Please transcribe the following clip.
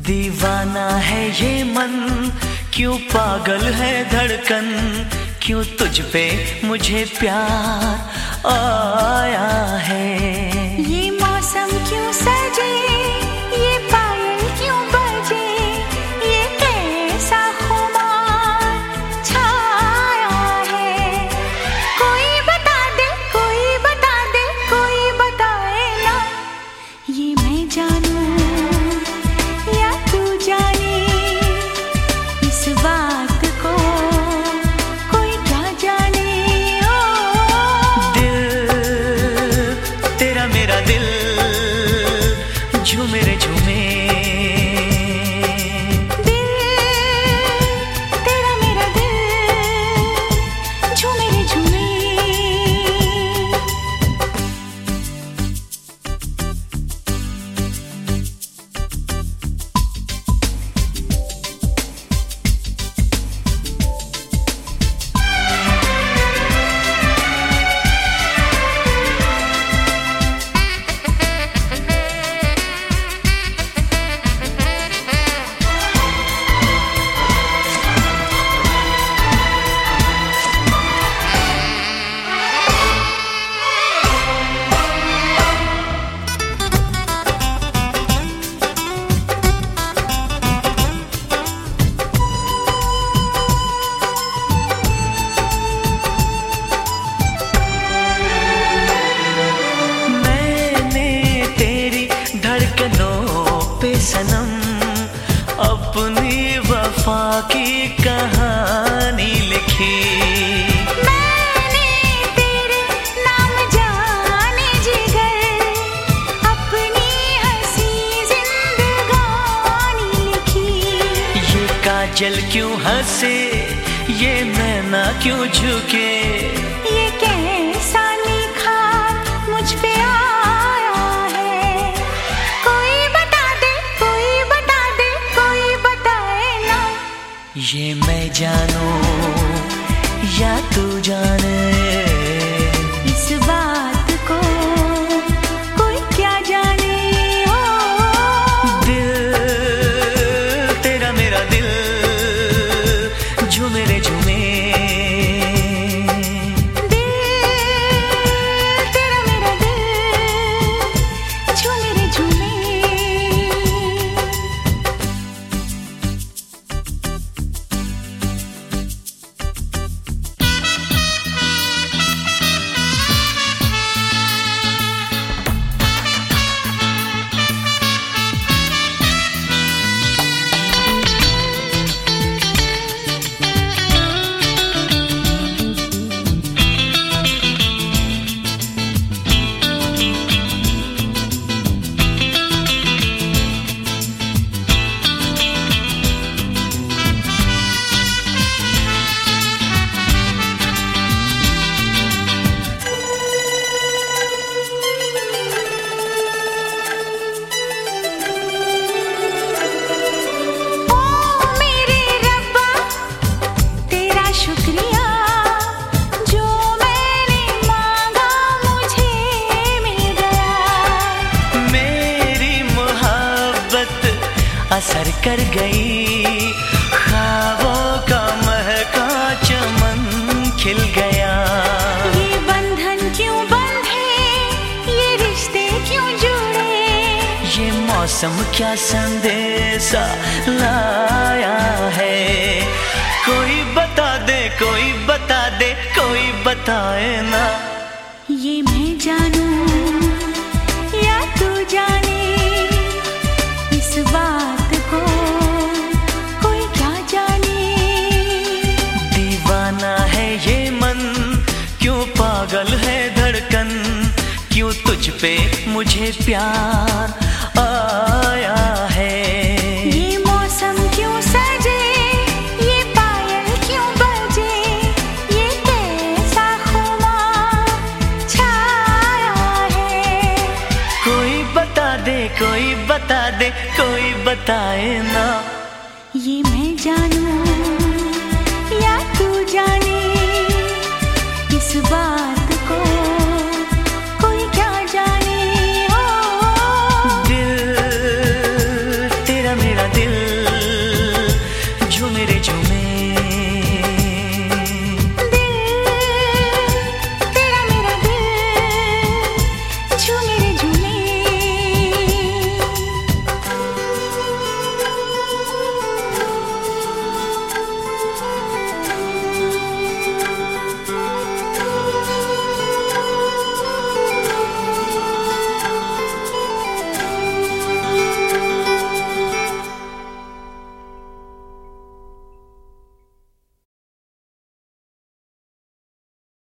दीवाना है ये मन। क्यों पागल है धड़कन? क्यों तुझ पे मुझे प्यार आया? की कहानी लिखी। मैंने तेरे नाम जाने जिगर अपनी हँसी जिंदगानी लिखी। ये काजल क्यों हंसे ये मैं ना क्यों झुके? ये मैं जानू या तू जाने। इस बात को कोई क्या जाने? हो दिल तेरा मेरा दिल झूमे रे झूमे असर कर गई। ख्वाबों का महका चमन खिल गया। ये बंधन क्यों बंधे? ये रिश्ते क्यों जुड़े? ये मौसम क्या संदेशा लाया है? कोई बता दे कोई बता दे कोई बताए ना। ये मैं जानूं। मुझे प्यार आया है। ये मौसम क्यों सजे? ये पायल क्यों बजे? ये कैसा खुमार छाया है? कोई बता दे कोई बता दे कोई बताए ना। ये मैं जानूं या तू जाने? इस बात